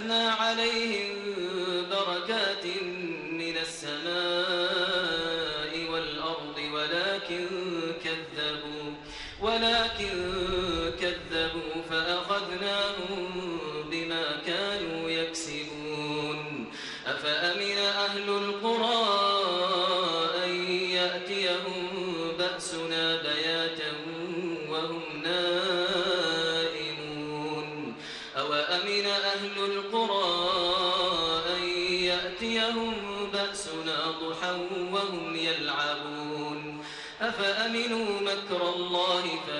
لفتحنا عليهم مكر الله فلا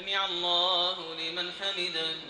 سمع الله لمن حمده.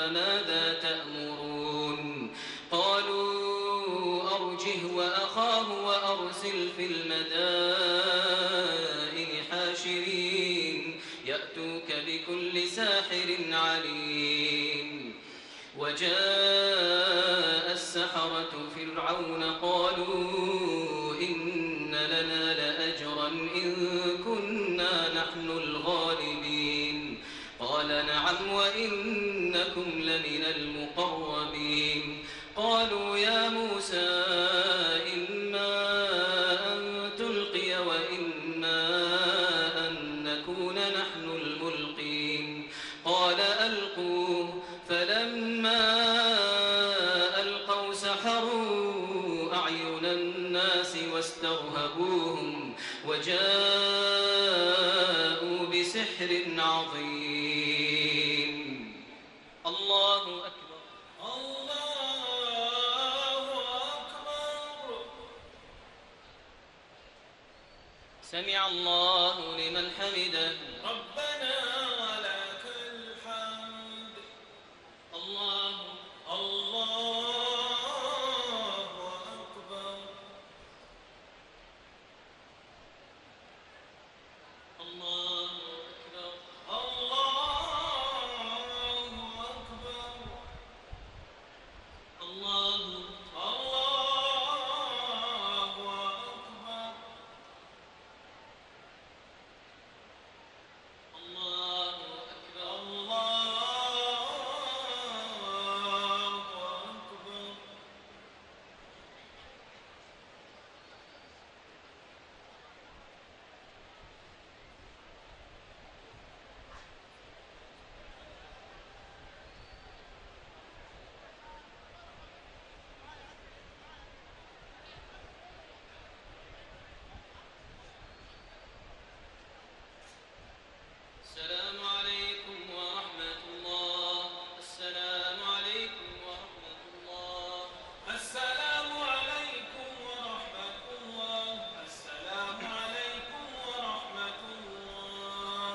فماذا تأمرون؟ وإنكم لمن المقربين. قالوا يا موسى الله لمن حمده ربنا ولك الحمد الله الله أكبر الله أكبر الله أكبر الله الله أكبر الله أكبر الله أكبر السلام عليكم ورحمة الله السلام عليكم ورحمة الله السلام عليكم ورحمة الله السلام عليكم ورحمة الله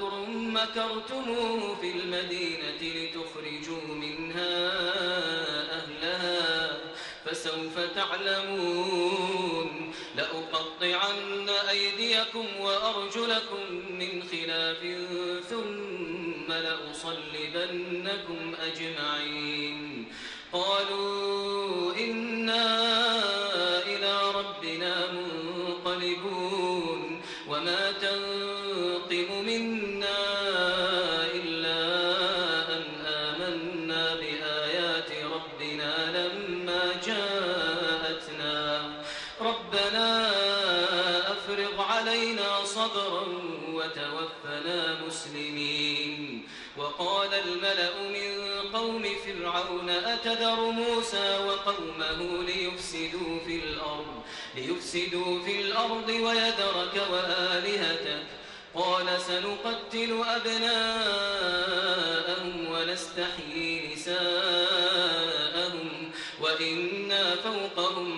لمكر مكرتموه في المدينة لتخرجوا منها أهلها فسوف تعلمون لأقطعن أيديكم وأرجلكم من خلاف ثم لأصلبنكم أجمعين قالوا وقال الملأ من قوم فرعون أتذر موسى وقومه ليفسدوا في الأرض ليفسدوا في الأرض ويذرك وآلهتك. قال سنقتل أبناءهم ونستحيي نساءهم وإنا فوقهم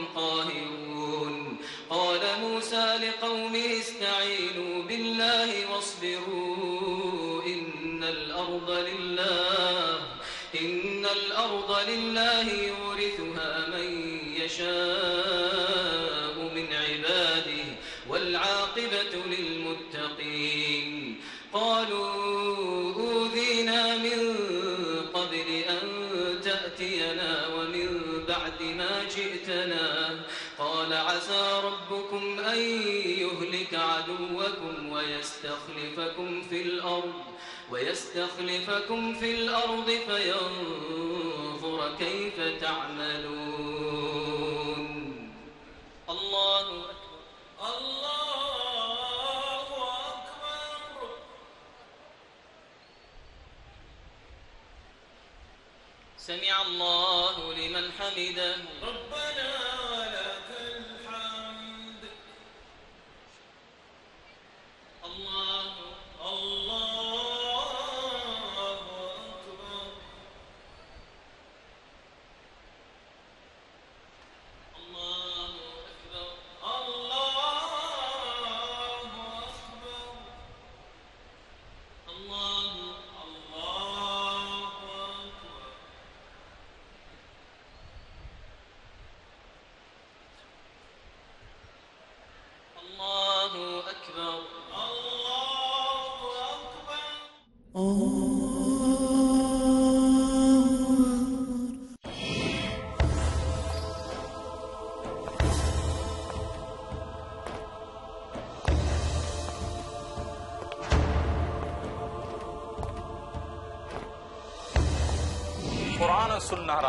لله يورثها من يشاء من عباده والعاقبة للمتقين. قالوا أوذينا من قبل أن تأتينا ومن بعد ما جئتنا. قال عسى ربكم أن يهلك عدوكم ويستخلفكم في الأرض ويستخلفكم في الأرض فينظر كيف تعملون؟ الله سمع الله لمن حمده. ربنا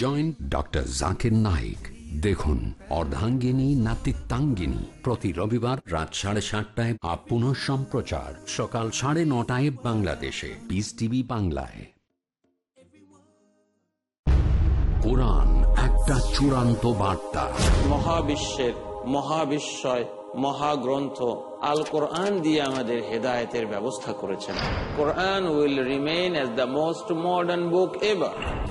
Joint doctor Zakir Naik দেখুন, অর্ধাঙ্গিনী, নাতিত্বাঙ্গিনী। প্রতি রবিবার রাত সাড়ে সাতটায় আপ পুনঃ সম্প্রচার। সকাল সাড়ে নটায় বাংলাদেশে। পিস টিভি বাংলায়। কোরআন একটা চূড়ান্ত বার্তা। মহাবিশ্বের মহাবিস্ময় মহাগ্রন্থ আল কোরআন দিয়ে আমাদের হেদায়েতের ব্যবস্থা করেছেন। Quran will remain as the most modern book ever.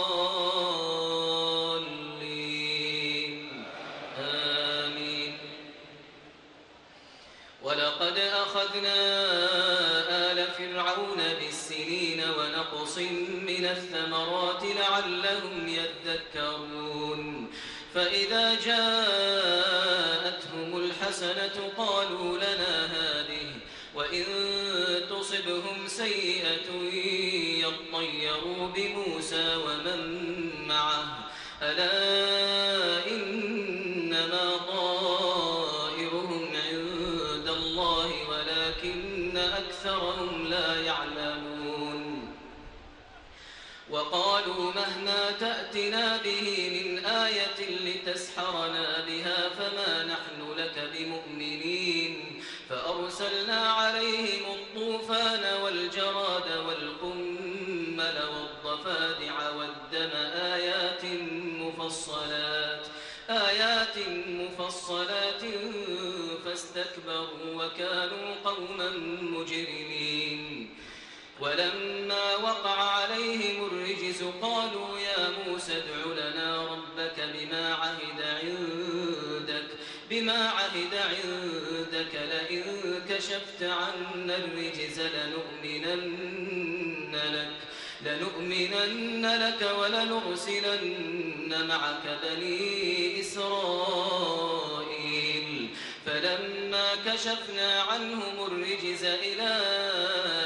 تأتنا به من آية لتسحرنا بها فما نحن لك بمؤمنين فأرسلنا عليهم الطوفان والجراد والقمل والضفادع والدم آيات مفصلات آيات مفصلات فاستكبروا وكانوا قوما مجرمين ولما وقع عليهم الرجز قالوا كشفت عنا الرجز لنؤمنن لك لنؤمنن لك ولنرسلن معك بني إسرائيل. فلما كشفنا عنهم الرجز إلى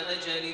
أجل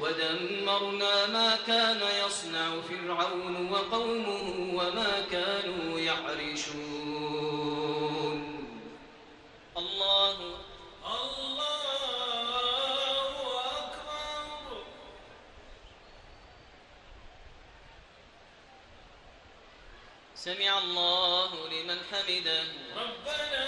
ودمرنا ما كان يصنع فرعون وقومه وما كانوا يعرشون. الله الله أكبر. سمع الله لمن حمده. ربنا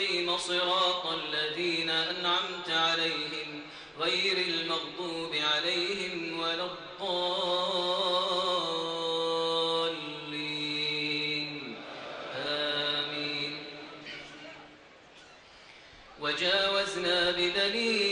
المستقيم صراط الذين أنعمت عليهم غير المغضوب عليهم ولا الضالين. آمين. وجاوزنا ببني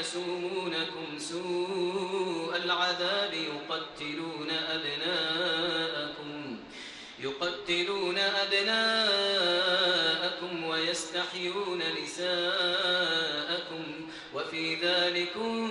يسومونكم سوء العذاب يقتلون أبناءكم يقتلون أبناءكم ويستحيون نساءكم وفي ذلكم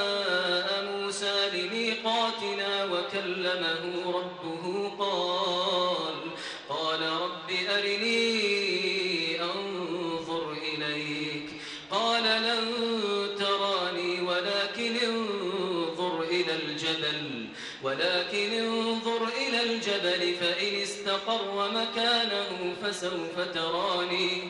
وكلمه ربه قال قال رب أرني أنظر إليك. قال لن تراني ولكن انظر إلى الجبل ولكن انظر إلى الجبل فإن استقر مكانه فسوف تراني.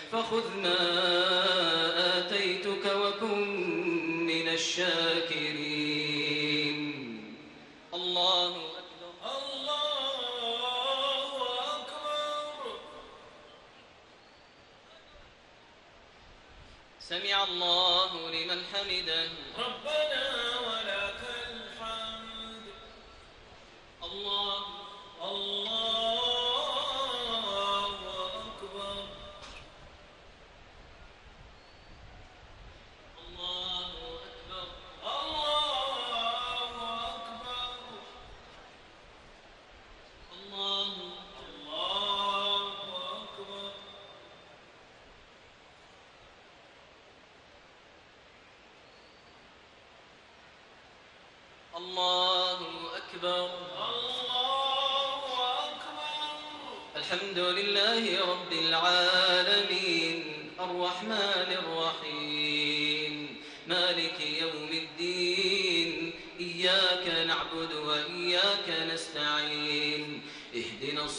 فخذ ما آتيتك وكن من الشاكرين. الله أكبر. الله أكبر. سمع الله لمن حمده. ربنا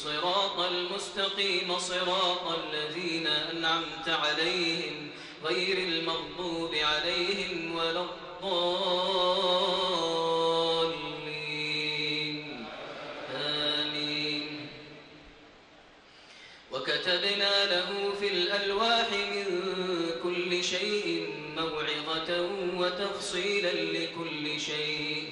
الصراط المستقيم صراط الذين أنعمت عليهم غير المغضوب عليهم ولا الضالين. آمين. وكتبنا له في الألواح من كل شيء موعظة وتفصيلا لكل شيء.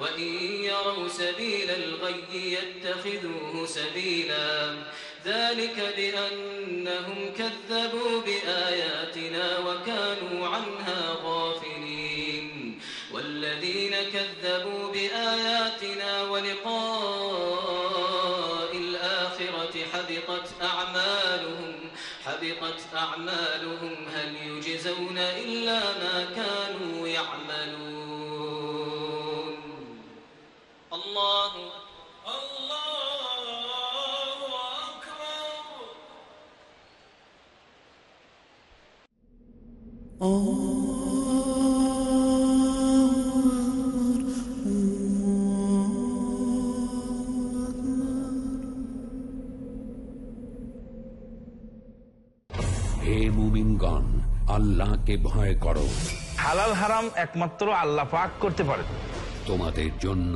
وإن يروا سبيل الغي يتخذوه سبيلا. ذلك بأنهم كذبوا بآياتنا وكانوا عنها غافلين. والذين كذبوا بآياتنا ولقاء الآخرة حبطت أعمالهم حبطت أعمالهم. هل يجزون إلا ما كانوا يعملون؟ الله الله أكبر হে মুমিনগণ আল্লাহকে ভয় করো হালাল হারাম একমাত্র আল্লাহ পাক করতে পারে তোমাদের জন্য